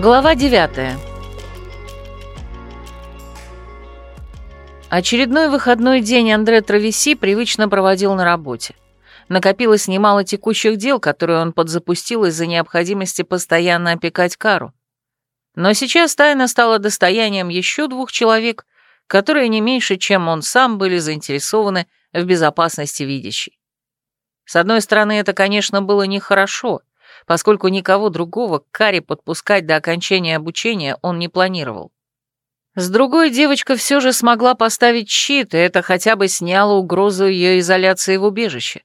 Глава 9 Очередной выходной день Андре Травеси привычно проводил на работе. Накопилось немало текущих дел, которые он подзапустил из-за необходимости постоянно опекать Кару. Но сейчас тайна стала достоянием еще двух человек, которые не меньше, чем он сам, были заинтересованы в безопасности видящей. С одной стороны, это, конечно, было нехорошо, поскольку никого другого к Каре подпускать до окончания обучения он не планировал. С другой, девочка все же смогла поставить щит, и это хотя бы сняло угрозу ее изоляции в убежище.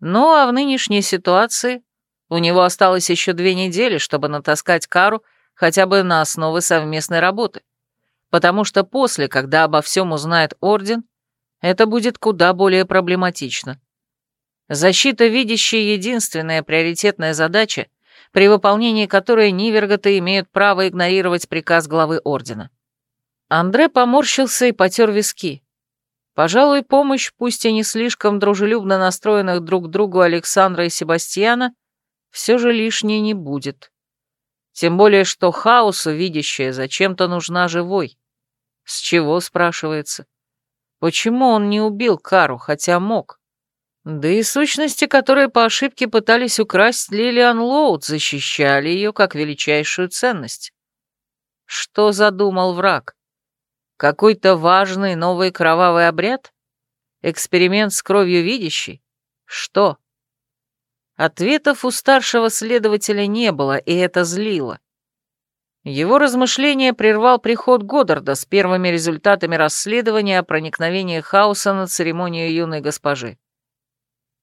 Ну а в нынешней ситуации у него осталось еще две недели, чтобы натаскать Кару хотя бы на основы совместной работы потому что после, когда обо всем узнает Орден, это будет куда более проблематично. Защита видящей — единственная приоритетная задача, при выполнении которой Ниверготы имеют право игнорировать приказ главы Ордена. Андре поморщился и потер виски. Пожалуй, помощь, пусть и не слишком дружелюбно настроенных друг к другу Александра и Себастьяна, все же лишней не будет. Тем более, что хаосу видящая зачем-то нужна живой. С чего, спрашивается? Почему он не убил Кару, хотя мог? Да и сущности, которые по ошибке пытались украсть Лилиан Лоуд, защищали ее как величайшую ценность. Что задумал враг? Какой-то важный новый кровавый обряд? Эксперимент с кровью видящей? Что? Ответов у старшего следователя не было, и это злило. Его размышления прервал приход Годдарда с первыми результатами расследования о проникновении хаоса на церемонию юной госпожи.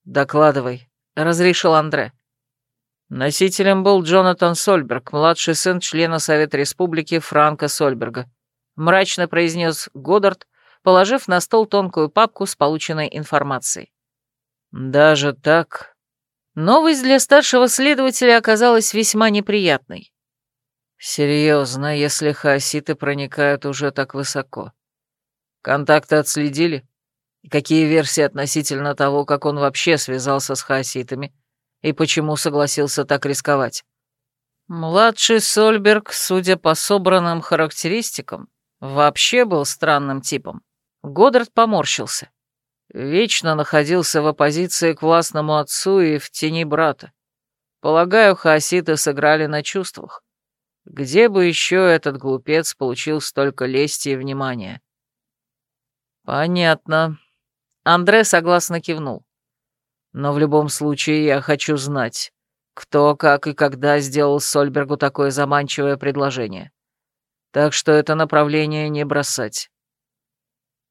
«Докладывай», — разрешил Андре. Носителем был Джонатан Сольберг, младший сын члена Совета Республики Франка Сольберга. Мрачно произнес Годдард, положив на стол тонкую папку с полученной информацией. «Даже так?» Новость для старшего следователя оказалась весьма неприятной. Серьезно, если хаоситы проникают уже так высоко. Контакты отследили? И какие версии относительно того, как он вообще связался с хаоситами и почему согласился так рисковать? Младший Сольберг, судя по собранным характеристикам, вообще был странным типом. Годдард поморщился. Вечно находился в оппозиции к властному отцу и в тени брата. Полагаю, хаоситы сыграли на чувствах. Где бы еще этот глупец получил столько лести и внимания? Понятно. Андре согласно кивнул. Но в любом случае я хочу знать, кто, как и когда сделал Сольбергу такое заманчивое предложение. Так что это направление не бросать.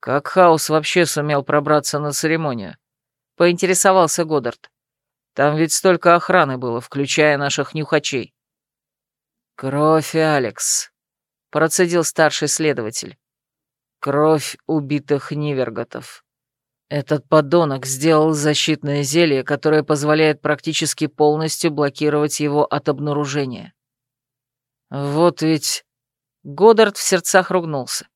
Как Хаус вообще сумел пробраться на церемонию? Поинтересовался Годдард. Там ведь столько охраны было, включая наших нюхачей. «Кровь, Алекс», — процедил старший следователь. «Кровь убитых Ниверготов. Этот подонок сделал защитное зелье, которое позволяет практически полностью блокировать его от обнаружения. Вот ведь...» Годдард в сердцах ругнулся.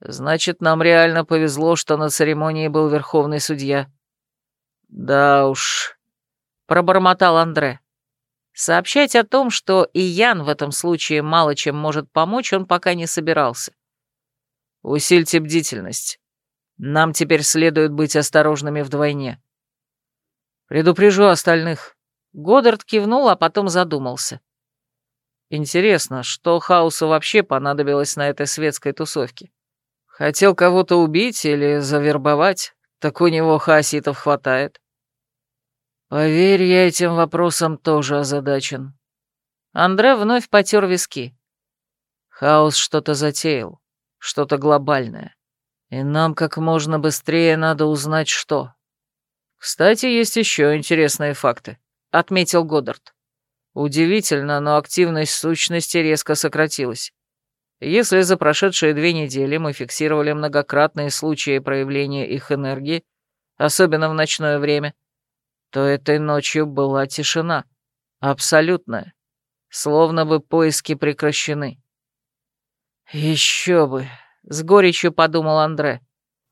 «Значит, нам реально повезло, что на церемонии был верховный судья». «Да уж», — пробормотал Андре. Сообщать о том, что и Ян в этом случае мало чем может помочь, он пока не собирался. «Усильте бдительность. Нам теперь следует быть осторожными вдвойне. Предупрежу остальных». Годдард кивнул, а потом задумался. Интересно, что Хаусу вообще понадобилось на этой светской тусовке? Хотел кого-то убить или завербовать? Так у него хаоситов хватает. Поверь, я этим вопросом тоже озадачен. Андре вновь потер виски. Хаос что-то затеял, что-то глобальное. И нам как можно быстрее надо узнать, что. Кстати, есть еще интересные факты, отметил Годдард. Удивительно, но активность сущности резко сократилась. Если за прошедшие две недели мы фиксировали многократные случаи проявления их энергии, особенно в ночное время, то этой ночью была тишина. Абсолютная. Словно бы поиски прекращены. Еще бы, с горечью подумал Андре.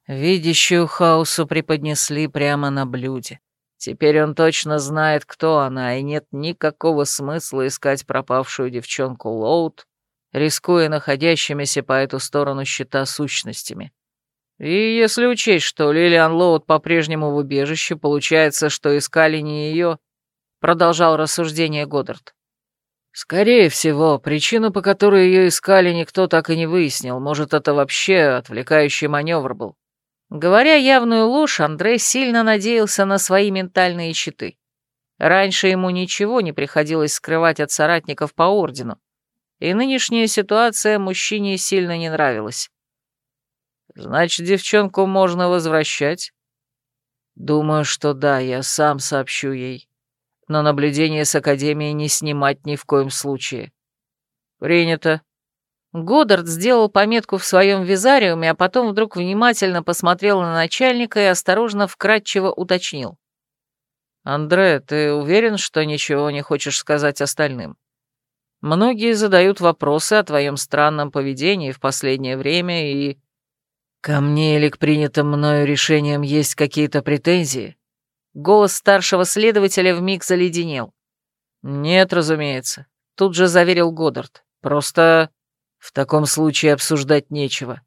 Видящую хаосу преподнесли прямо на блюде. Теперь он точно знает, кто она, и нет никакого смысла искать пропавшую девчонку Лоуд, рискуя находящимися по эту сторону щита сущностями. И если учесть, что Лилиан Лоуд по-прежнему в убежище, получается, что искали не ее, продолжал рассуждение Годдард. Скорее всего, причину, по которой ее искали, никто так и не выяснил. Может, это вообще отвлекающий маневр был. Говоря явную ложь, Андрей сильно надеялся на свои ментальные щиты. Раньше ему ничего не приходилось скрывать от соратников по ордену, и нынешняя ситуация мужчине сильно не нравилась. «Значит, девчонку можно возвращать?» «Думаю, что да, я сам сообщу ей. Но наблюдение с Академией не снимать ни в коем случае». «Принято», Годдард сделал пометку в своем визариуме, а потом вдруг внимательно посмотрел на начальника и осторожно вкратчиво уточнил. «Андре, ты уверен, что ничего не хочешь сказать остальным? Многие задают вопросы о твоем странном поведении в последнее время и...» «Ко мне или к принятым мною решениям есть какие-то претензии?» Голос старшего следователя вмиг заледенел. «Нет, разумеется», — тут же заверил Годдард. «Просто...» В таком случае обсуждать нечего.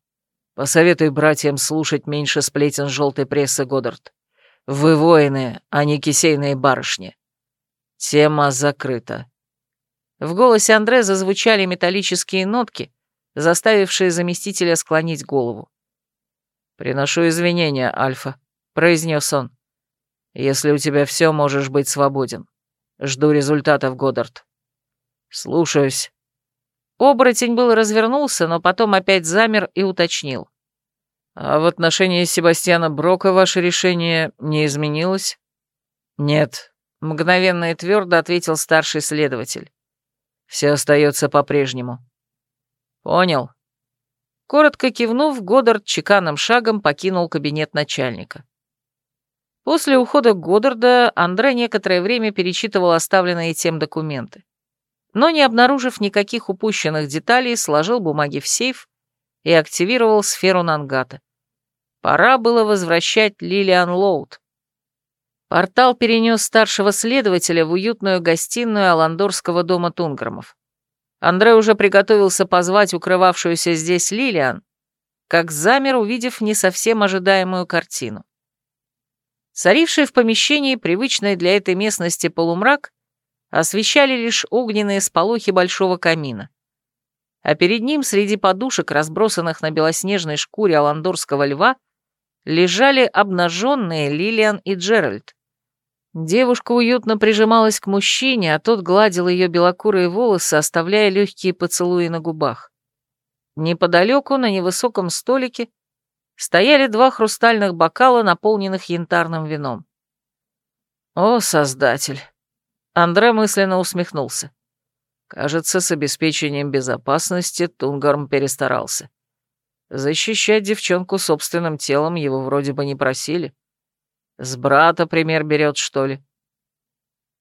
Посоветуй братьям слушать меньше сплетен желтой прессы, Годдард. Вы воины, а не кисейные барышни. Тема закрыта. В голосе Андре зазвучали металлические нотки, заставившие заместителя склонить голову. «Приношу извинения, Альфа», — произнес он. «Если у тебя все, можешь быть свободен. Жду результатов, Годдард». «Слушаюсь», Оборотень был развернулся, но потом опять замер и уточнил. «А в отношении Себастьяна Брока ваше решение не изменилось?» «Нет», — мгновенно и твердо ответил старший следователь. «Все остается по-прежнему». «Понял». Коротко кивнув, Годдард чеканным шагом покинул кабинет начальника. После ухода Годдарда Андре некоторое время перечитывал оставленные тем документы но, не обнаружив никаких упущенных деталей, сложил бумаги в сейф и активировал сферу Нангата. Пора было возвращать Лилиан Лоуд. Портал перенес старшего следователя в уютную гостиную Аландорского дома Тунграмов. Андрей уже приготовился позвать укрывавшуюся здесь Лилиан, как замер, увидев не совсем ожидаемую картину. Царивший в помещении, привычный для этой местности полумрак, освещали лишь огненные сполохи большого камина. А перед ним, среди подушек, разбросанных на белоснежной шкуре аландорского льва, лежали обнаженные Лилиан и Джеральд. Девушка уютно прижималась к мужчине, а тот гладил ее белокурые волосы, оставляя легкие поцелуи на губах. Неподалеку, на невысоком столике, стояли два хрустальных бокала, наполненных янтарным вином. «О, Создатель!» Андре мысленно усмехнулся. Кажется, с обеспечением безопасности Тунгарм перестарался. Защищать девчонку собственным телом его вроде бы не просили. С брата пример берет, что ли?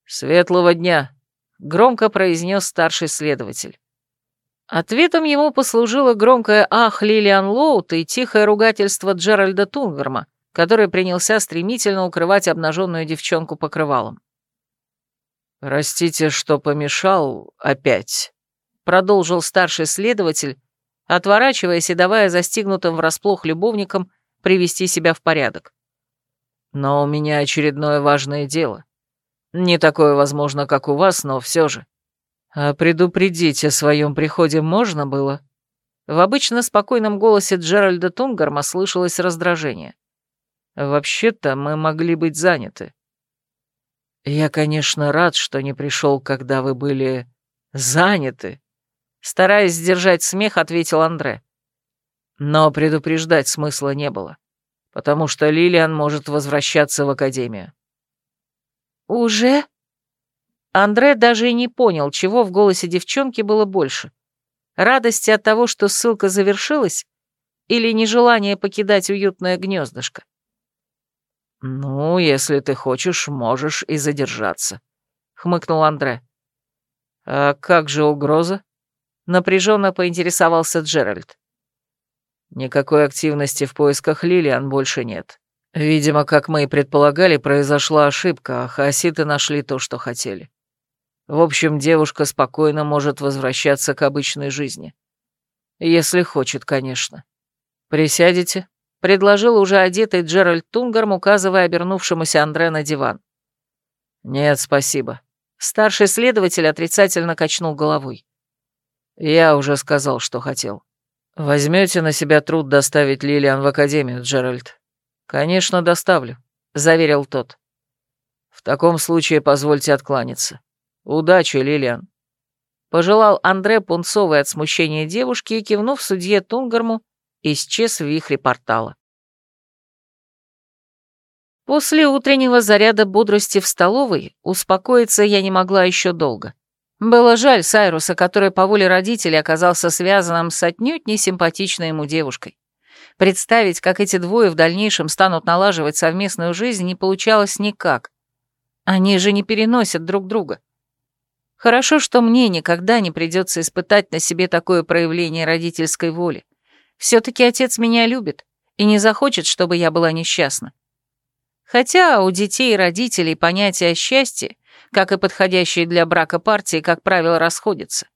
«Светлого дня!» — громко произнес старший следователь. Ответом ему послужило громкое «ах» Лилиан Лоут и тихое ругательство Джеральда Тунгарма, который принялся стремительно укрывать обнаженную девчонку покрывалом. «Простите, что помешал опять», — продолжил старший следователь, отворачиваясь и давая застигнутым врасплох любовникам привести себя в порядок. «Но у меня очередное важное дело. Не такое, возможно, как у вас, но все же. А предупредить о своем приходе можно было?» В обычно спокойном голосе Джеральда Тунгарма слышалось раздражение. «Вообще-то мы могли быть заняты». «Я, конечно, рад, что не пришел, когда вы были заняты», стараясь сдержать смех, ответил Андре. Но предупреждать смысла не было, потому что Лилиан может возвращаться в Академию. «Уже?» Андре даже и не понял, чего в голосе девчонки было больше. Радости от того, что ссылка завершилась, или нежелание покидать уютное гнездышко. «Ну, если ты хочешь, можешь и задержаться», — хмыкнул Андре. «А как же угроза?» — напряженно поинтересовался Джеральд. «Никакой активности в поисках Лилиан больше нет. Видимо, как мы и предполагали, произошла ошибка, а хаоситы нашли то, что хотели. В общем, девушка спокойно может возвращаться к обычной жизни. Если хочет, конечно. Присядете? Предложил уже одетый Джеральд Тунгарм, указывая обернувшемуся Андре на диван. Нет, спасибо. Старший следователь отрицательно качнул головой. Я уже сказал, что хотел. Возьмете на себя труд доставить Лилиан в академию, Джеральд? Конечно, доставлю, заверил тот. В таком случае позвольте откланяться. Удачи, Лилиан. Пожелал Андре пунцовой от смущения девушки и, кивнув судье Тунгарму, исчез в вихре портала. После утреннего заряда бодрости в столовой успокоиться я не могла еще долго. Было жаль Сайруса, который по воле родителей оказался связанным с отнюдь не симпатичной ему девушкой. Представить, как эти двое в дальнейшем станут налаживать совместную жизнь, не получалось никак. Они же не переносят друг друга. Хорошо, что мне никогда не придется испытать на себе такое проявление родительской воли. Все-таки отец меня любит и не захочет, чтобы я была несчастна. Хотя у детей и родителей понятие о счастье, как и подходящие для брака партии, как правило, расходятся.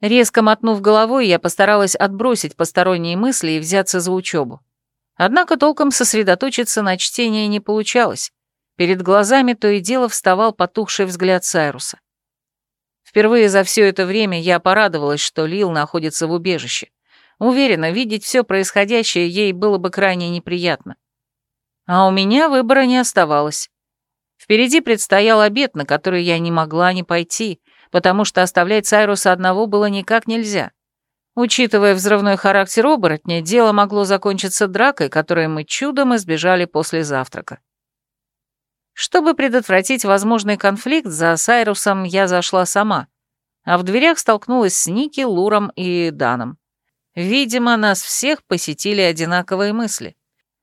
Резко мотнув головой, я постаралась отбросить посторонние мысли и взяться за учебу. Однако толком сосредоточиться на чтении не получалось. Перед глазами то и дело вставал потухший взгляд Сайруса. Впервые за все это время я порадовалась, что Лил находится в убежище. Уверена, видеть все происходящее ей было бы крайне неприятно. А у меня выбора не оставалось. Впереди предстоял обед, на который я не могла не пойти, потому что оставлять Сайруса одного было никак нельзя. Учитывая взрывной характер оборотня, дело могло закончиться дракой, которой мы чудом избежали после завтрака. Чтобы предотвратить возможный конфликт, за Сайрусом я зашла сама, а в дверях столкнулась с Ники, Луром и Даном. Видимо, нас всех посетили одинаковые мысли,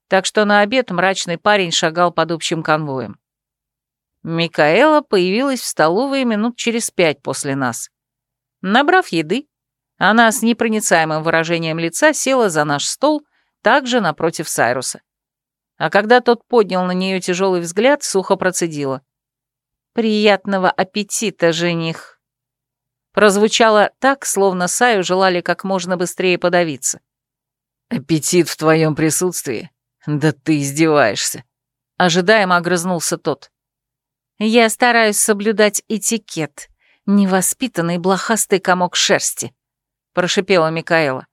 так что на обед мрачный парень шагал под общим конвоем. Микаэла появилась в столовой минут через пять после нас. Набрав еды, она с непроницаемым выражением лица села за наш стол, также напротив Сайруса а когда тот поднял на нее тяжелый взгляд, сухо процедила. «Приятного аппетита, жених!» Прозвучало так, словно Саю желали как можно быстрее подавиться. «Аппетит в твоем присутствии? Да ты издеваешься!» Ожидаемо огрызнулся тот. «Я стараюсь соблюдать этикет, невоспитанный блохастый комок шерсти», прошипела Микаэла.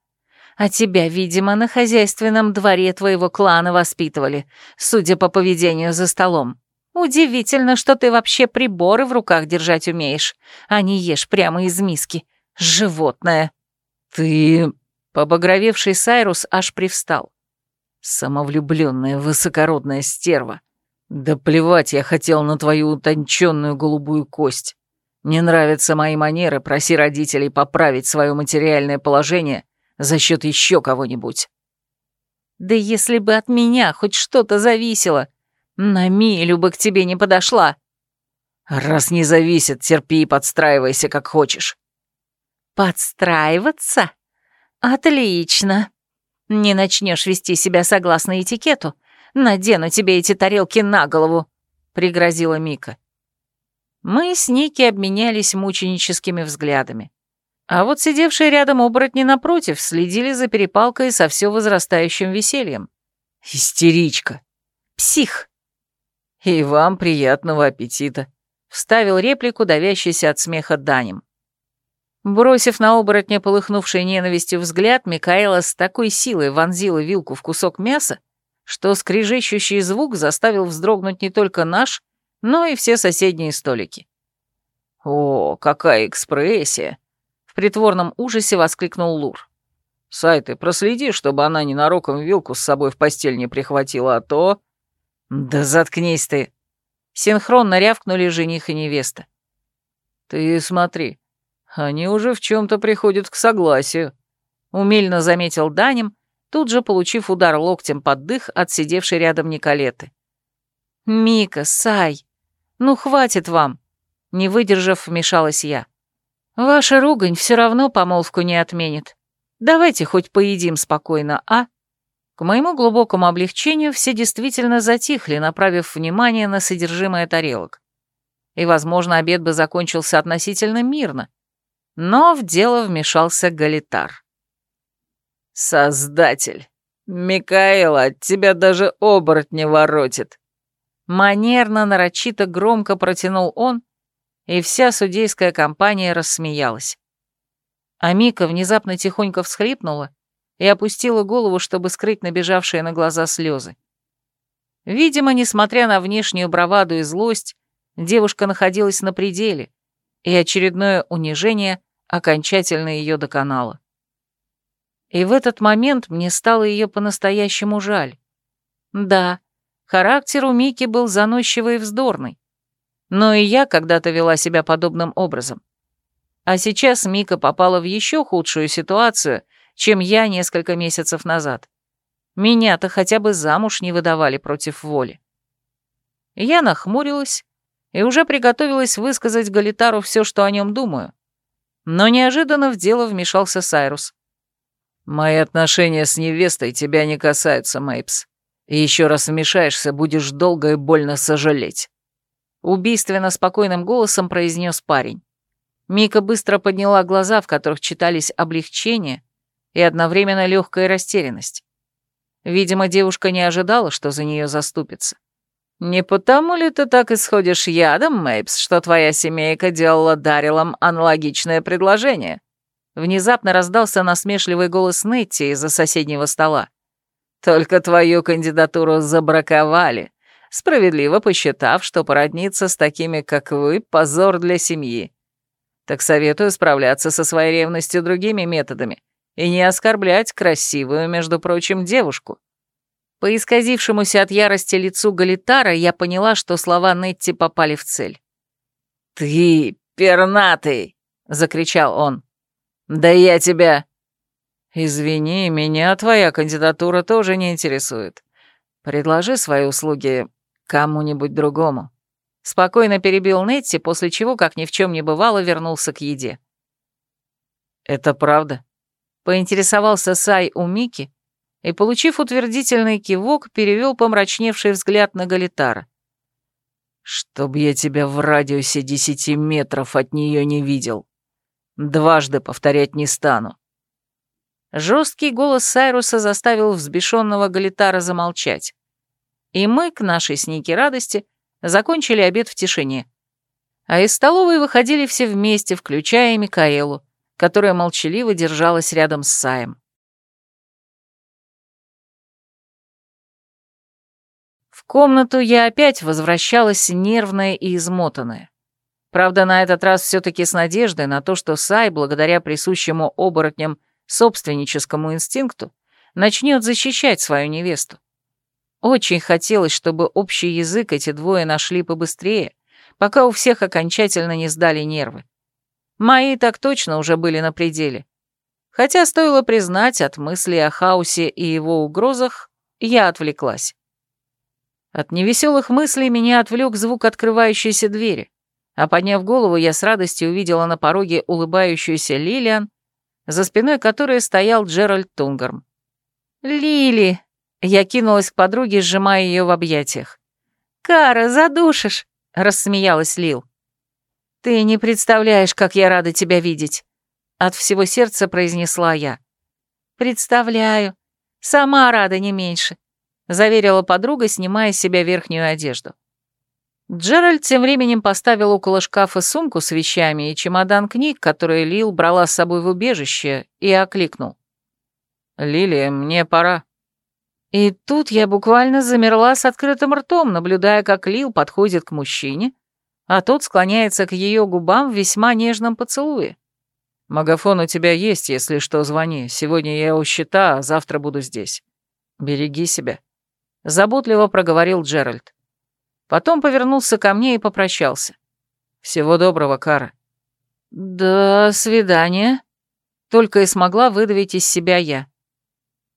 А тебя, видимо, на хозяйственном дворе твоего клана воспитывали, судя по поведению за столом. Удивительно, что ты вообще приборы в руках держать умеешь, а не ешь прямо из миски. Животное. Ты... Побагровевший Сайрус аж привстал. Самовлюбленная высокородная стерва. Да плевать я хотел на твою утонченную голубую кость. Не нравятся мои манеры, проси родителей поправить свое материальное положение за счет еще кого-нибудь. Да если бы от меня хоть что-то зависело, на милю бы к тебе не подошла. Раз не зависит, терпи и подстраивайся, как хочешь. Подстраиваться? Отлично. Не начнешь вести себя согласно этикету, надену тебе эти тарелки на голову, пригрозила Мика. Мы с Ники обменялись мученическими взглядами. А вот сидевшие рядом оборотни напротив следили за перепалкой со все возрастающим весельем. «Истеричка! Псих!» «И вам приятного аппетита!» — вставил реплику, давящийся от смеха Данем. Бросив на оборотня полыхнувший ненавистью взгляд, Микаэла с такой силой вонзила вилку в кусок мяса, что скрежещущий звук заставил вздрогнуть не только наш, но и все соседние столики. «О, какая экспрессия!» В притворном ужасе воскликнул Лур. «Сайты, проследи, чтобы она ненароком вилку с собой в постель не прихватила, а то...» «Да заткнись ты!» Синхронно рявкнули жених и невеста. «Ты смотри, они уже в чем то приходят к согласию», — умельно заметил Данем, тут же получив удар локтем под дых от сидевшей рядом Николеты. «Мика, Сай, ну хватит вам!» Не выдержав, вмешалась я. Ваша ругань все равно помолвку не отменит. Давайте хоть поедим спокойно, а?» К моему глубокому облегчению все действительно затихли, направив внимание на содержимое тарелок. И, возможно, обед бы закончился относительно мирно. Но в дело вмешался Галитар. «Создатель! Микаэла, от тебя даже оборотня воротит!» Манерно, нарочито, громко протянул он, и вся судейская компания рассмеялась. А Мика внезапно тихонько всхлипнула и опустила голову, чтобы скрыть набежавшие на глаза слезы. Видимо, несмотря на внешнюю браваду и злость, девушка находилась на пределе, и очередное унижение окончательно ее доконало. И в этот момент мне стало ее по-настоящему жаль. Да, характер у Мики был заносчивый и вздорный, но и я когда-то вела себя подобным образом. А сейчас Мика попала в еще худшую ситуацию, чем я несколько месяцев назад. Меня-то хотя бы замуж не выдавали против воли. Я нахмурилась и уже приготовилась высказать Галитару все, что о нем думаю. Но неожиданно в дело вмешался Сайрус. «Мои отношения с невестой тебя не касаются, Мэйпс. Еще раз вмешаешься, будешь долго и больно сожалеть». Убийственно спокойным голосом произнес парень. Мика быстро подняла глаза, в которых читались облегчение и одновременно легкая растерянность. Видимо, девушка не ожидала, что за нее заступится. «Не потому ли ты так исходишь ядом, Мэйпс, что твоя семейка делала Дарилам аналогичное предложение?» Внезапно раздался насмешливый голос Нетти из-за соседнего стола. «Только твою кандидатуру забраковали, справедливо посчитав, что породниться с такими, как вы, позор для семьи. Так советую справляться со своей ревностью другими методами и не оскорблять красивую, между прочим, девушку. По исказившемуся от ярости лицу Галитара я поняла, что слова Нетти попали в цель. «Ты пернатый!» — закричал он. «Да я тебя...» «Извини, меня твоя кандидатура тоже не интересует. Предложи свои услуги кому-нибудь другому». Спокойно перебил Нетти, после чего, как ни в чем не бывало, вернулся к еде. «Это правда?» Поинтересовался Сай у Мики и, получив утвердительный кивок, перевел помрачневший взгляд на Галитара. «Чтоб я тебя в радиусе десяти метров от нее не видел. Дважды повторять не стану». Жесткий голос Сайруса заставил взбешенного Галитара замолчать. И мы, к нашей с Ники радости, закончили обед в тишине. А из столовой выходили все вместе, включая Микаэлу, которая молчаливо держалась рядом с Саем. В комнату я опять возвращалась нервная и измотанная. Правда, на этот раз все-таки с надеждой на то, что Сай, благодаря присущему оборотням собственническому инстинкту, начнет защищать свою невесту. Очень хотелось, чтобы общий язык эти двое нашли побыстрее, пока у всех окончательно не сдали нервы. Мои так точно уже были на пределе. Хотя, стоило признать, от мысли о хаосе и его угрозах я отвлеклась. От невеселых мыслей меня отвлек звук открывающейся двери, а подняв голову, я с радостью увидела на пороге улыбающуюся Лилиан, за спиной которой стоял Джеральд Тунгарм. «Лили!» — я кинулась к подруге, сжимая ее в объятиях. «Кара, задушишь!» — рассмеялась Лил. «Ты не представляешь, как я рада тебя видеть», — от всего сердца произнесла я. «Представляю. Сама рада не меньше», — заверила подруга, снимая с себя верхнюю одежду. Джеральд тем временем поставил около шкафа сумку с вещами и чемодан книг, которые Лил брала с собой в убежище, и окликнул. «Лилия, мне пора». И тут я буквально замерла с открытым ртом, наблюдая, как Лил подходит к мужчине, а тот склоняется к ее губам в весьма нежном поцелуе. «Магафон у тебя есть, если что, звони. Сегодня я у счета, а завтра буду здесь. Береги себя», — заботливо проговорил Джеральд. Потом повернулся ко мне и попрощался. «Всего доброго, Кара». «До свидания», — только и смогла выдавить из себя я.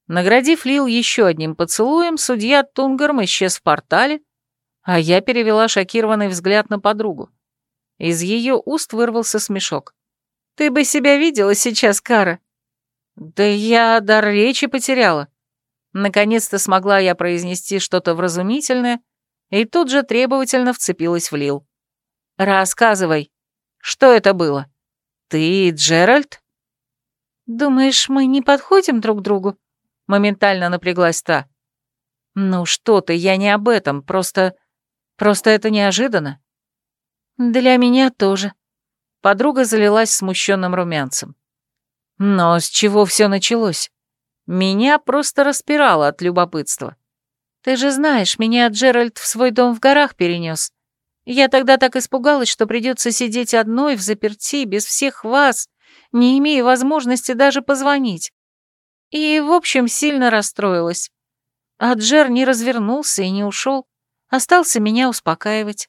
Наградив Лил еще одним поцелуем, судья Тунгарм исчез в портале, а я перевела шокированный взгляд на подругу. Из ее уст вырвался смешок. «Ты бы себя видела сейчас, Кара?» «Да я дар речи потеряла». Наконец-то смогла я произнести что-то вразумительное и тут же требовательно вцепилась в Лил. «Рассказывай, что это было? Ты Джеральд?» «Думаешь, мы не подходим друг другу?» Моментально напряглась та. «Ну что ты, я не об этом, просто... Просто это неожиданно». «Для меня тоже». Подруга залилась смущенным румянцем. Но с чего все началось? Меня просто распирало от любопытства. Ты же знаешь, меня Джеральд в свой дом в горах перенес. Я тогда так испугалась, что придется сидеть одной в заперти, без всех вас, не имея возможности даже позвонить. И, в общем, сильно расстроилась. А Джер не развернулся и не ушел, остался меня успокаивать.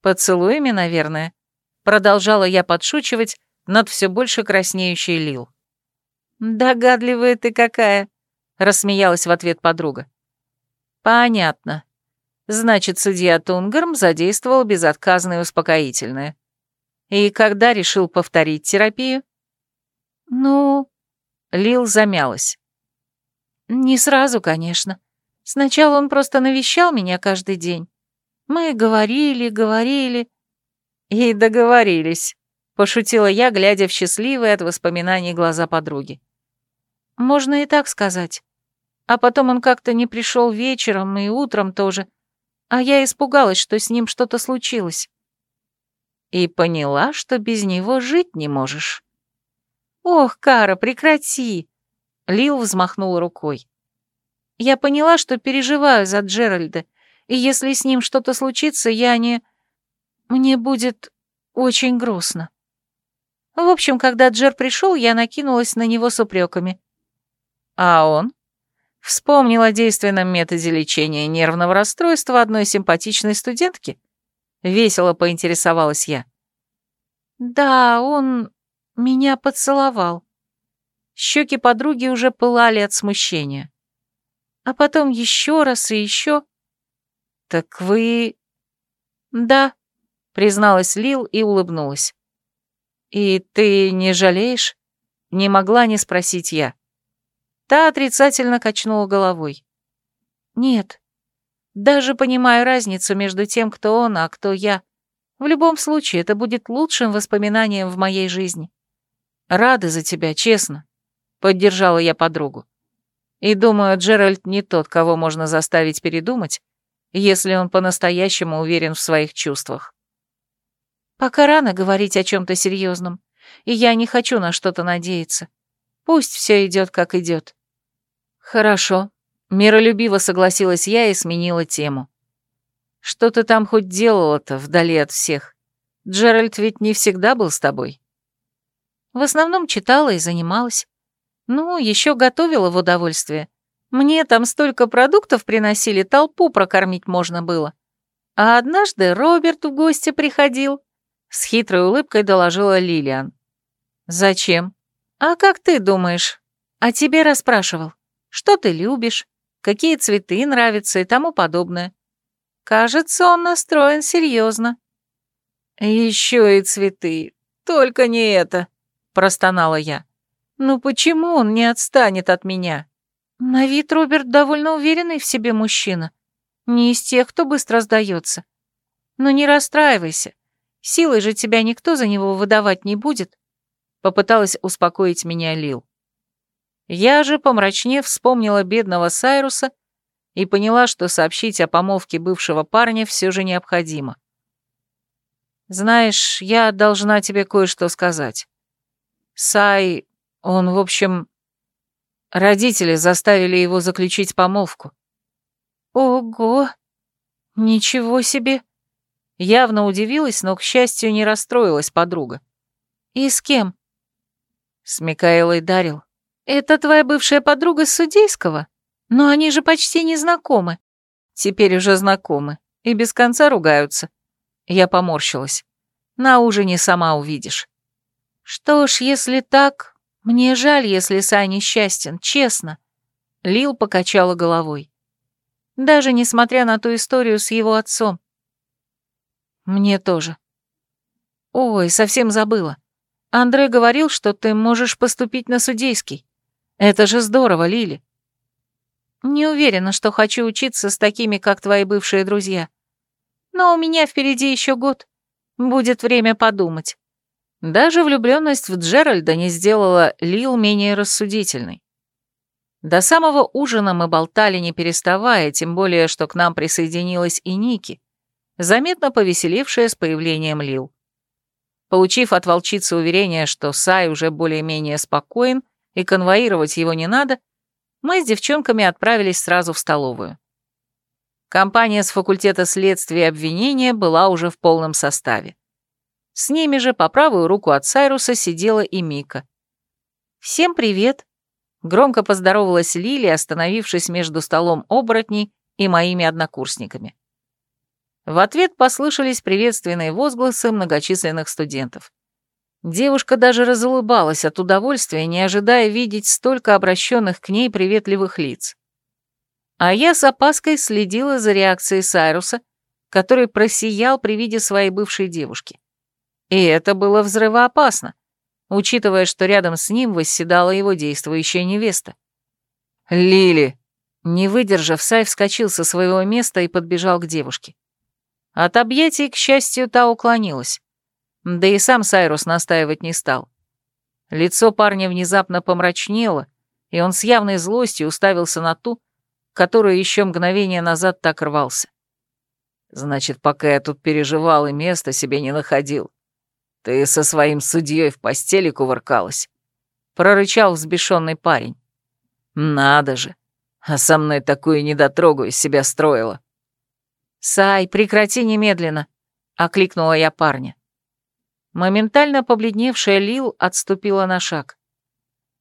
«Поцелуями, наверное», — продолжала я подшучивать над все больше краснеющей Лил. «Догадливая ты какая», — рассмеялась в ответ подруга. «Понятно. Значит, судья Тунгарм задействовал безотказное успокоительное. И когда решил повторить терапию?» «Ну...» Лил замялась. «Не сразу, конечно. Сначала он просто навещал меня каждый день. Мы говорили, говорили...» «И договорились», — пошутила я, глядя в счастливые от воспоминаний глаза подруги. «Можно и так сказать. А потом он как-то не пришел вечером и утром тоже, а я испугалась, что с ним что-то случилось». «И поняла, что без него жить не можешь». «Ох, Кара, прекрати!» Лил взмахнул рукой. «Я поняла, что переживаю за Джеральда, и если с ним что-то случится, я не... Мне будет очень грустно». В общем, когда Джер пришел, я накинулась на него с упреками. А он? Вспомнил о действенном методе лечения нервного расстройства одной симпатичной студентки? Весело поинтересовалась я. Да, он меня поцеловал. Щеки подруги уже пылали от смущения. А потом еще раз и еще. Так вы... Да, призналась Лил и улыбнулась. И ты не жалеешь? Не могла не спросить я. Та отрицательно качнула головой. Нет. Даже понимаю разницу между тем, кто он, а кто я. В любом случае, это будет лучшим воспоминанием в моей жизни. Рада за тебя, честно. Поддержала я подругу. И думаю, Джеральд не тот, кого можно заставить передумать, если он по-настоящему уверен в своих чувствах. Пока рано говорить о чем-то серьезном, и я не хочу на что-то надеяться. Пусть все идет, как идет. Хорошо. Миролюбиво согласилась я и сменила тему. Что ты там хоть делала-то вдали от всех? Джеральд ведь не всегда был с тобой. В основном читала и занималась. Ну, еще готовила в удовольствие. Мне там столько продуктов приносили, толпу прокормить можно было. А однажды Роберт в гости приходил. С хитрой улыбкой доложила Лилиан. «Зачем?» «А как ты думаешь?» «А тебе расспрашивал. Что ты любишь? Какие цветы нравятся и тому подобное?» Кажется, он настроен серьезно. Еще и цветы. Только не это простонала я. «Ну почему он не отстанет от меня?» На вид Роберт довольно уверенный в себе мужчина. Не из тех, кто быстро сдается. Но не расстраивайся. Силой же тебя никто за него выдавать не будет. Попыталась успокоить меня Лил. Я же, помрачнев, вспомнила бедного Сайруса и поняла, что сообщить о помолвке бывшего парня все же необходимо. «Знаешь, я должна тебе кое-что сказать. Сай, он, в общем... Родители заставили его заключить помолвку. Ого! Ничего себе! Явно удивилась, но, к счастью, не расстроилась подруга. И с кем? С Микаэлой Дарил. Это твоя бывшая подруга с судейского? Но они же почти не знакомы. Теперь уже знакомы и без конца ругаются. Я поморщилась. На ужине сама увидишь. «Что ж, если так, мне жаль, если Сай несчастен, честно». Лил покачала головой. «Даже несмотря на ту историю с его отцом». «Мне тоже». «Ой, совсем забыла. Андрей говорил, что ты можешь поступить на судейский. Это же здорово, Лили». Не уверена, что хочу учиться с такими, как твои бывшие друзья. Но у меня впереди еще год. Будет время подумать. Даже влюбленность в Джеральда не сделала Лил менее рассудительной. До самого ужина мы болтали не переставая, тем более, что к нам присоединилась и Ники, заметно повеселевшая с появлением Лил. Получив от волчицы уверение, что Сай уже более-менее спокоен и конвоировать его не надо, мы с девчонками отправились сразу в столовую. Компания с факультета следствия и обвинения была уже в полном составе. С ними же по правую руку от Сайруса сидела и Мика. «Всем привет!» Громко поздоровалась Лили, остановившись между столом оборотней и моими однокурсниками. В ответ послышались приветственные возгласы многочисленных студентов. Девушка даже разулыбалась от удовольствия, не ожидая видеть столько обращенных к ней приветливых лиц. А я с опаской следила за реакцией Сайруса, который просиял при виде своей бывшей девушки. И это было взрывоопасно, учитывая, что рядом с ним восседала его действующая невеста. «Лили!» Не выдержав, Сай вскочил со своего места и подбежал к девушке. От объятий, к счастью, та уклонилась. Да и сам Сайрус настаивать не стал. Лицо парня внезапно помрачнело, и он с явной злостью уставился на ту, которую еще мгновение назад так рвался. «Значит, пока я тут переживал и места себе не находил, «Ты со своим судьей в постели кувыркалась?» — прорычал взбешенный парень. «Надо же! А со мной такую недотрогу из себя строила!» «Сай, прекрати немедленно!» — окликнула я парня. Моментально побледневшая Лил отступила на шаг.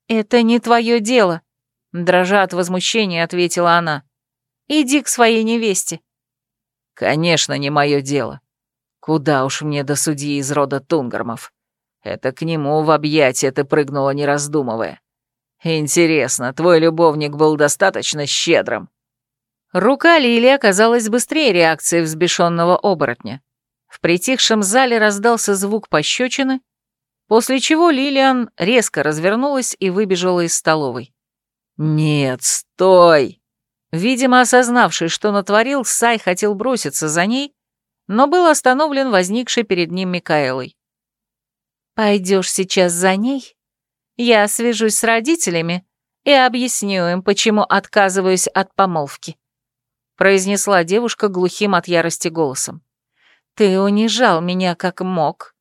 «Это не твое дело», — дрожа от возмущения ответила она. «Иди к своей невесте». «Конечно, не мое дело. Куда уж мне до судьи из рода Тунгармов. Это к нему в объятия ты прыгнула, не раздумывая. Интересно, твой любовник был достаточно щедрым?» Рука Лили оказалась быстрее реакции взбешенного оборотня. В притихшем зале раздался звук пощечины, после чего Лилиан резко развернулась и выбежала из столовой. «Нет, стой!» Видимо, осознавший, что натворил, Сай хотел броситься за ней, но был остановлен возникшей перед ним Микаэлой. «Пойдешь сейчас за ней? Я свяжусь с родителями и объясню им, почему отказываюсь от помолвки», произнесла девушка глухим от ярости голосом. «Ты унижал меня как мог,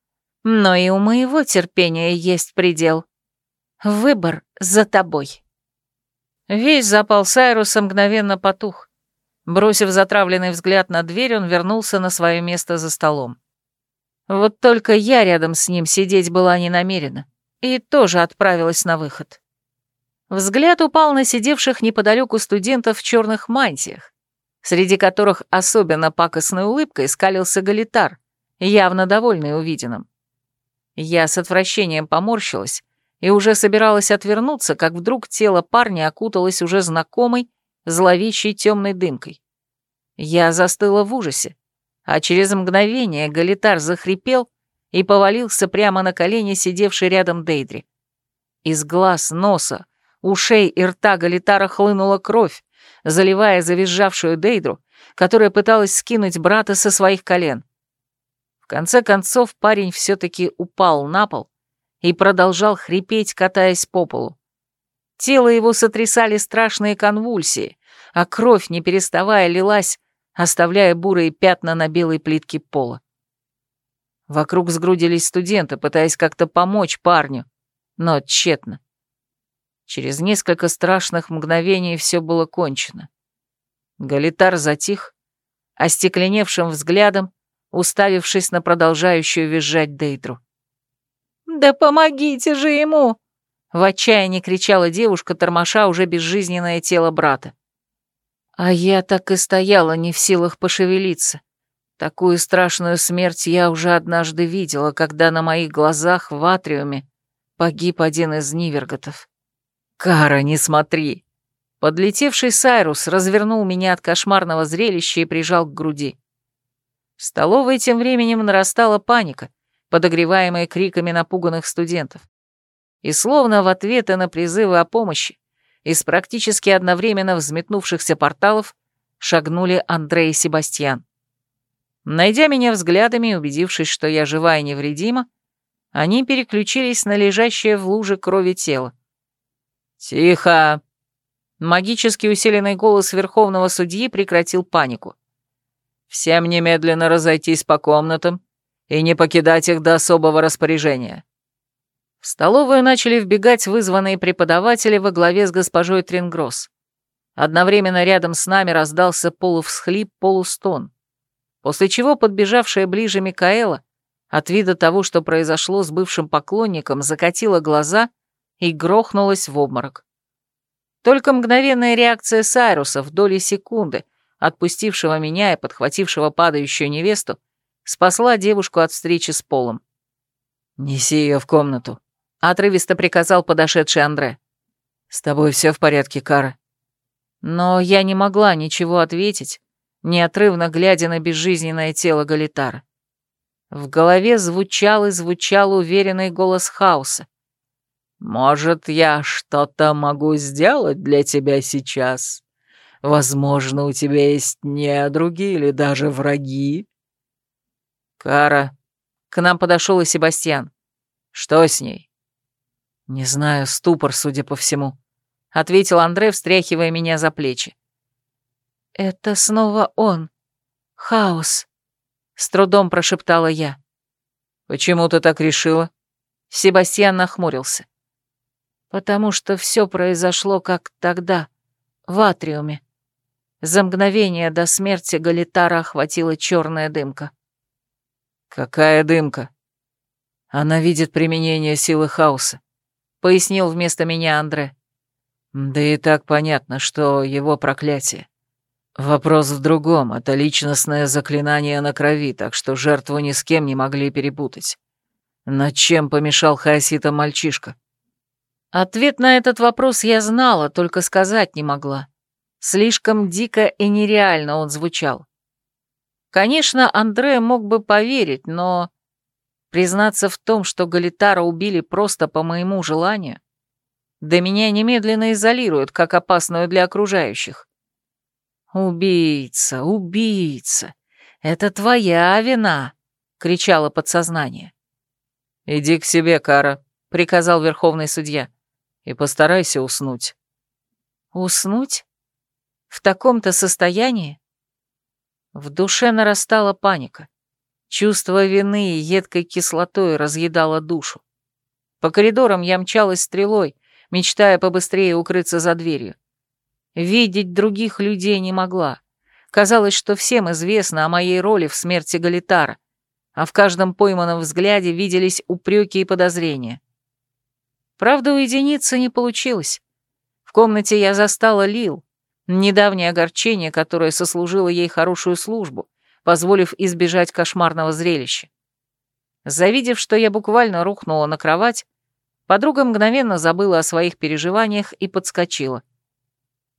но и у моего терпения есть предел. Выбор за тобой». Весь запал Сайруса мгновенно потух. Бросив затравленный взгляд на дверь, он вернулся на свое место за столом. Вот только я рядом с ним сидеть была не намерена и тоже отправилась на выход. Взгляд упал на сидевших неподалеку студентов в черных мантиях, среди которых особенно пакостной улыбкой скалился Галитар, явно довольный увиденным. Я с отвращением поморщилась и уже собиралась отвернуться, как вдруг тело парня окуталось уже знакомой, зловещей темной дымкой. Я застыла в ужасе, а через мгновение Галитар захрипел и повалился прямо на колени сидевшей рядом Дейдри. Из глаз, носа, ушей и рта Галитара хлынула кровь, заливая завизжавшую Дейдру, которая пыталась скинуть брата со своих колен. В конце концов парень все-таки упал на пол и продолжал хрипеть, катаясь по полу. Тело его сотрясали страшные конвульсии, а кровь, не переставая, лилась, оставляя бурые пятна на белой плитке пола. Вокруг сгрудились студенты, пытаясь как-то помочь парню, но тщетно. Через несколько страшных мгновений все было кончено. Галитар затих, остекленевшим взглядом, уставившись на продолжающую визжать Дейдру. «Да помогите же ему!» В отчаянии кричала девушка, тормоша уже безжизненное тело брата. А я так и стояла, не в силах пошевелиться. Такую страшную смерть я уже однажды видела, когда на моих глазах в атриуме погиб один из Ниверготов. «Кара, не смотри!» Подлетевший Сайрус развернул меня от кошмарного зрелища и прижал к груди. В столовой тем временем нарастала паника, подогреваемая криками напуганных студентов. И словно в ответы на призывы о помощи, из практически одновременно взметнувшихся порталов шагнули Андрей и Себастьян. Найдя меня взглядами и убедившись, что я жива и невредима, они переключились на лежащее в луже крови тело. «Тихо!» Магически усиленный голос верховного судьи прекратил панику. «Всем немедленно разойтись по комнатам и не покидать их до особого распоряжения». В столовую начали вбегать вызванные преподаватели во главе с госпожой Трингросс. Одновременно рядом с нами раздался полувсхлип, полустон, после чего подбежавшая ближе Микаэла от вида того, что произошло с бывшим поклонником, закатила глаза и грохнулась в обморок. Только мгновенная реакция Сайруса в доли секунды, отпустившего меня и подхватившего падающую невесту, спасла девушку от встречи с Полом. «Неси ее в комнату», — отрывисто приказал подошедший Андре. «С тобой все в порядке, Кара». Но я не могла ничего ответить, неотрывно глядя на безжизненное тело Галитара. В голове звучал и звучал уверенный голос хаоса. Может, я что-то могу сделать для тебя сейчас? Возможно, у тебя есть недруги или даже враги?» «Кара, к нам подошел и Себастьян. Что с ней?» «Не знаю, ступор, судя по всему», — ответил Андре, встряхивая меня за плечи. «Это снова он. Хаос», — с трудом прошептала я. «Почему ты так решила?» Себастьян нахмурился потому что все произошло как тогда, в атриуме. За мгновение до смерти Галитара охватила черная дымка. «Какая дымка?» «Она видит применение силы хаоса», — пояснил вместо меня Андре. «Да и так понятно, что его проклятие. Вопрос в другом, это личностное заклинание на крови, так что жертву ни с кем не могли перепутать. Над чем помешал хаоситам мальчишка?» Ответ на этот вопрос я знала, только сказать не могла. Слишком дико и нереально он звучал. Конечно, Андре мог бы поверить, но... Признаться в том, что Галитара убили просто по моему желанию, да меня немедленно изолируют, как опасную для окружающих. «Убийца, убийца! Это твоя вина!» — кричало подсознание. «Иди к себе, Кара», — приказал верховный судья и постарайся уснуть». «Уснуть? В таком-то состоянии?» В душе нарастала паника. Чувство вины и едкой кислотой разъедало душу. По коридорам я мчалась стрелой, мечтая побыстрее укрыться за дверью. Видеть других людей не могла. Казалось, что всем известно о моей роли в смерти Галитара, а в каждом пойманном взгляде виделись упреки и подозрения. Правда, уединиться не получилось. В комнате я застала Лил, недавнее огорчение, которое сослужило ей хорошую службу, позволив избежать кошмарного зрелища. Завидев, что я буквально рухнула на кровать, подруга мгновенно забыла о своих переживаниях и подскочила.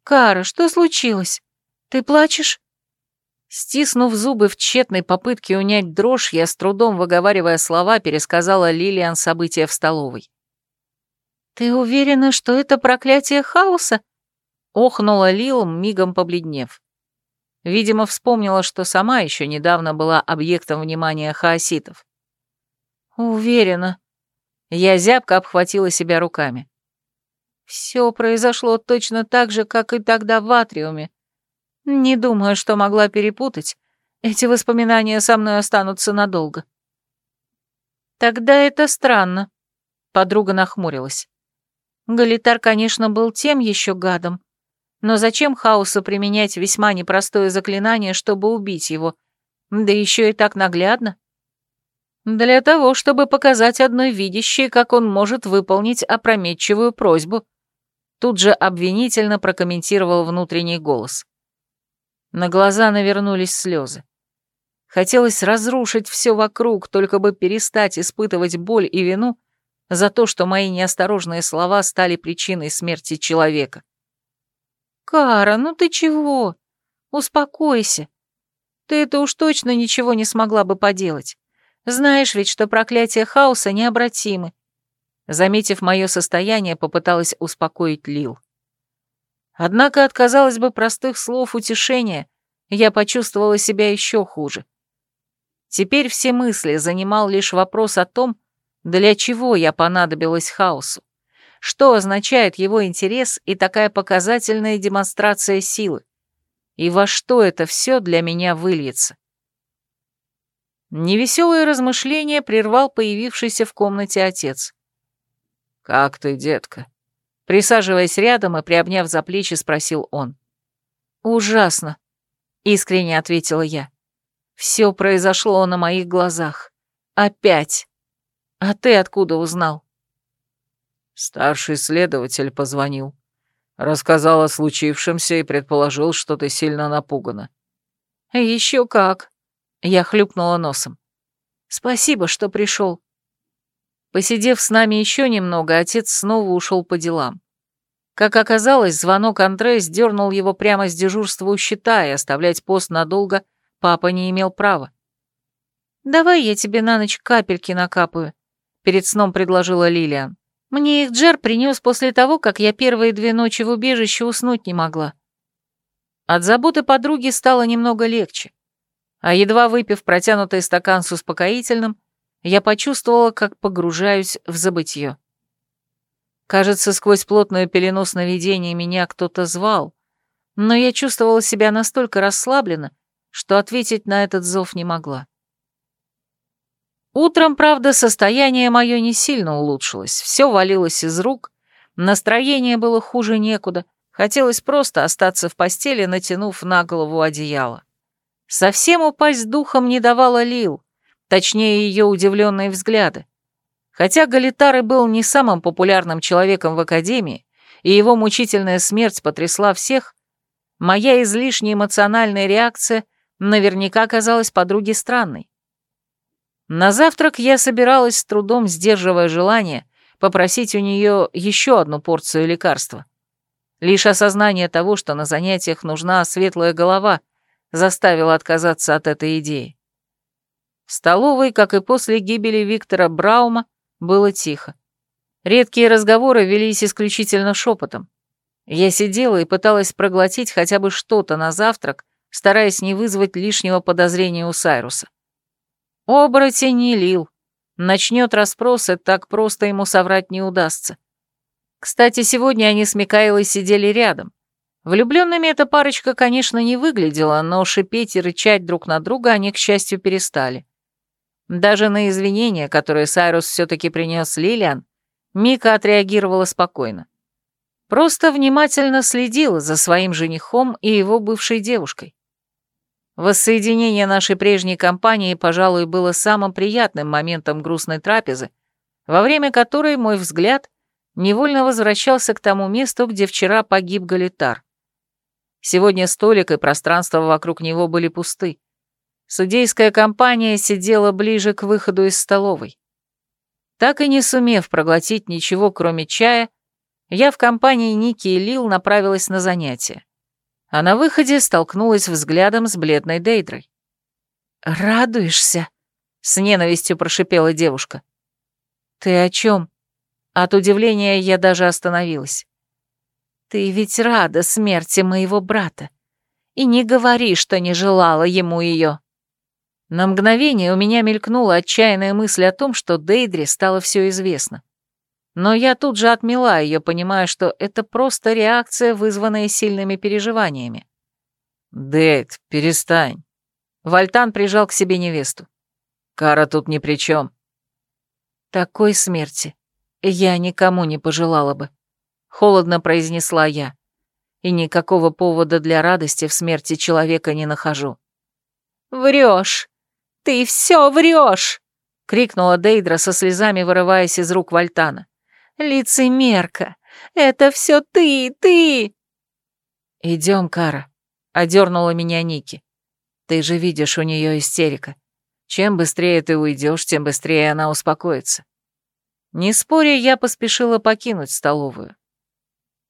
«Кара, что случилось? Ты плачешь?» Стиснув зубы в тщетной попытке унять дрожь, я с трудом выговаривая слова, пересказала Лилиан события в столовой. «Ты уверена, что это проклятие хаоса?» — охнула Лил, мигом побледнев. Видимо, вспомнила, что сама еще недавно была объектом внимания хаоситов. «Уверена». Я зябко обхватила себя руками. Все произошло точно так же, как и тогда в Атриуме. Не думаю, что могла перепутать. Эти воспоминания со мной останутся надолго. Тогда это странно. Подруга нахмурилась. Галитар, конечно, был тем еще гадом, но зачем хаосу применять весьма непростое заклинание, чтобы убить его? Да еще и так наглядно. Для того, чтобы показать одной видящей, как он может выполнить опрометчивую просьбу. Тут же обвинительно прокомментировал внутренний голос. На глаза навернулись слезы. Хотелось разрушить все вокруг, только бы перестать испытывать боль и вину за то, что мои неосторожные слова стали причиной смерти человека. «Кара, ну ты чего? Успокойся. Ты это уж точно ничего не смогла бы поделать. Знаешь ведь, что проклятие хаоса необратимы». Заметив мое состояние, попыталась успокоить Лил. Однако от, казалось бы, простых слов утешения я почувствовала себя еще хуже. Теперь все мысли занимал лишь вопрос о том, для чего я понадобилась хаосу, что означает его интерес и такая показательная демонстрация силы, и во что это все для меня выльется. Невеселые размышления прервал появившийся в комнате отец. «Как ты, детка?» Присаживаясь рядом и приобняв за плечи, спросил он. «Ужасно», — искренне ответила я. «Все произошло на моих глазах. Опять. А ты откуда узнал?» Старший следователь позвонил. Рассказал о случившемся и предположил, что ты сильно напугана. Еще как. Я хлюпнула носом. Спасибо, что пришел. Посидев с нами еще немного, отец снова ушел по делам. Как оказалось, звонок Андре сдернул его прямо с дежурства у щита, и оставлять пост надолго папа не имел права. «Давай я тебе на ночь капельки накапаю», — перед сном предложила Лилиан. «Мне их Джер принес после того, как я первые две ночи в убежище уснуть не могла». От заботы подруги стало немного легче. А едва выпив протянутый стакан с успокоительным, я почувствовала, как погружаюсь в забытье. Кажется, сквозь плотную пелену сновидения меня кто-то звал, но я чувствовала себя настолько расслабленно, что ответить на этот зов не могла. Утром, правда, состояние мое не сильно улучшилось, все валилось из рук, настроение было хуже некуда, хотелось просто остаться в постели, натянув на голову одеяло. Совсем упасть духом не давала Лил, точнее ее удивленные взгляды. Хотя Галитар и был не самым популярным человеком в Академии, и его мучительная смерть потрясла всех, моя излишне эмоциональная реакция наверняка казалась подруге странной. На завтрак я собиралась с трудом, сдерживая желание, попросить у нее еще одну порцию лекарства. Лишь осознание того, что на занятиях нужна светлая голова, заставило отказаться от этой идеи. В столовой, как и после гибели Виктора Браума, было тихо. Редкие разговоры велись исключительно шепотом. Я сидела и пыталась проглотить хотя бы что-то на завтрак, стараясь не вызвать лишнего подозрения у Сайруса. Оборотень лил. Начнет расспросы, так просто ему соврать не удастся. Кстати, сегодня они с Микаэлой сидели рядом. Влюбленными эта парочка, конечно, не выглядела, но шипеть и рычать друг на друга они, к счастью, перестали. Даже на извинения, которые Сайрус все-таки принес Лилиан, Мика отреагировала спокойно. Просто внимательно следила за своим женихом и его бывшей девушкой. Воссоединение нашей прежней компании, пожалуй, было самым приятным моментом грустной трапезы, во время которой мой взгляд невольно возвращался к тому месту, где вчера погиб Галитар. Сегодня столик и пространство вокруг него были пусты. Судейская компания сидела ближе к выходу из столовой. Так и не сумев проглотить ничего, кроме чая, я в компании Ники и Лил направилась на занятия. А на выходе столкнулась взглядом с бледной Дейдрой. «Радуешься?» — с ненавистью прошипела девушка. «Ты о чем?» От удивления я даже остановилась. «Ты ведь рада смерти моего брата. И не говори, что не желала ему ее». На мгновение у меня мелькнула отчаянная мысль о том, что Дейдре стало все известно. Но я тут же отмела ее, понимая, что это просто реакция, вызванная сильными переживаниями. «Дейд, перестань». Вальтан прижал к себе невесту. «Кара тут ни при чем. «Такой смерти я никому не пожелала бы», — холодно произнесла я. «И никакого повода для радости в смерти человека не нахожу». «Врешь!» «Ты все врешь!» — крикнула Дейдра со слезами, вырываясь из рук Вальтана. «Лицемерка! Это все ты, ты!» «Идем, Кара», — одернула меня Ники. «Ты же видишь, у нее истерика. Чем быстрее ты уйдешь, тем быстрее она успокоится». Не споря, я поспешила покинуть столовую.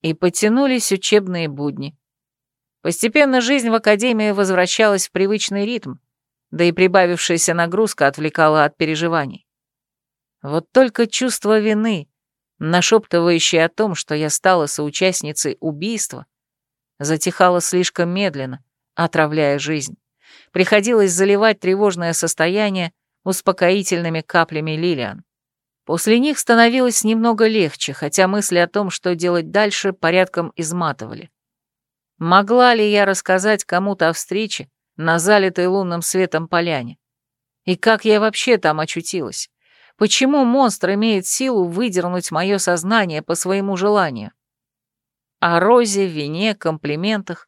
И потянулись учебные будни. Постепенно жизнь в академии возвращалась в привычный ритм, да и прибавившаяся нагрузка отвлекала от переживаний. Вот только чувство вины, нашептывающее о том, что я стала соучастницей убийства, затихало слишком медленно, отравляя жизнь. Приходилось заливать тревожное состояние успокоительными каплями Лилиан. После них становилось немного легче, хотя мысли о том, что делать дальше, порядком изматывали. Могла ли я рассказать кому-то о встрече на залитой лунным светом поляне? И как я вообще там очутилась? Почему монстр имеет силу выдернуть мое сознание по своему желанию? О розе, вине, комплиментах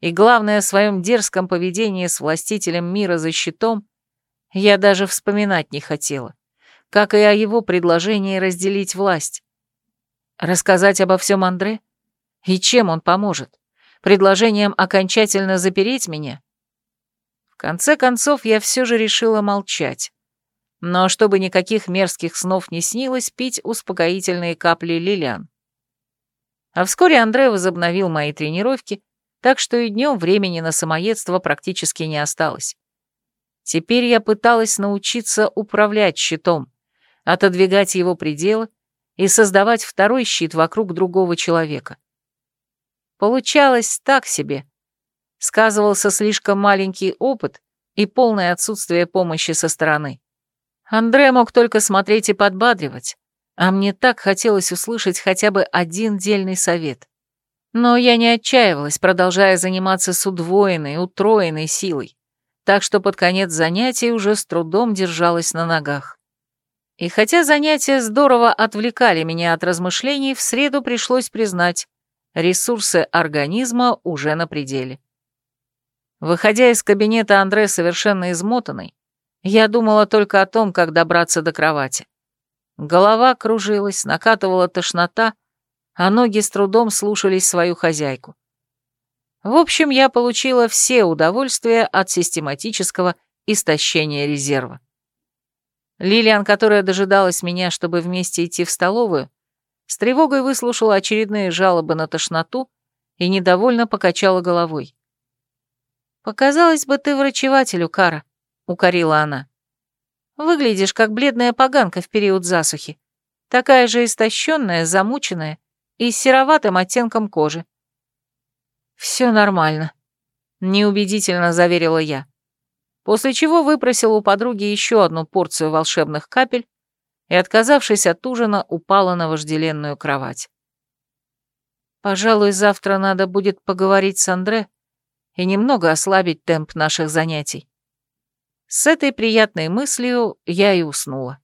и, главное, о своем дерзком поведении с властителем мира за щитом я даже вспоминать не хотела как и о его предложении разделить власть. Рассказать обо всем Андре? И чем он поможет? Предложением окончательно запереть меня? В конце концов, я все же решила молчать. Но чтобы никаких мерзких снов не снилось, пить успокоительные капли Лилиан. А вскоре Андре возобновил мои тренировки, так что и днем времени на самоедство практически не осталось. Теперь я пыталась научиться управлять щитом, отодвигать его пределы и создавать второй щит вокруг другого человека. Получалось так себе. Сказывался слишком маленький опыт и полное отсутствие помощи со стороны. Андре мог только смотреть и подбадривать, а мне так хотелось услышать хотя бы один дельный совет. Но я не отчаивалась, продолжая заниматься с удвоенной, утроенной силой, так что под конец занятий уже с трудом держалась на ногах. И хотя занятия здорово отвлекали меня от размышлений, в среду пришлось признать, ресурсы организма уже на пределе. Выходя из кабинета Андре совершенно измотанной, я думала только о том, как добраться до кровати. Голова кружилась, накатывала тошнота, а ноги с трудом слушались свою хозяйку. В общем, я получила все удовольствия от систематического истощения резерва. Лилиан, которая дожидалась меня, чтобы вместе идти в столовую, с тревогой выслушала очередные жалобы на тошноту и недовольно покачала головой. «Показалось бы ты врачевателю, Кара», — укорила она. «Выглядишь, как бледная поганка в период засухи. Такая же истощенная, замученная и с сероватым оттенком кожи». «Все нормально», — неубедительно заверила я после чего выпросила у подруги еще одну порцию волшебных капель и, отказавшись от ужина, упала на вожделенную кровать. Пожалуй, завтра надо будет поговорить с Андре и немного ослабить темп наших занятий. С этой приятной мыслью я и уснула.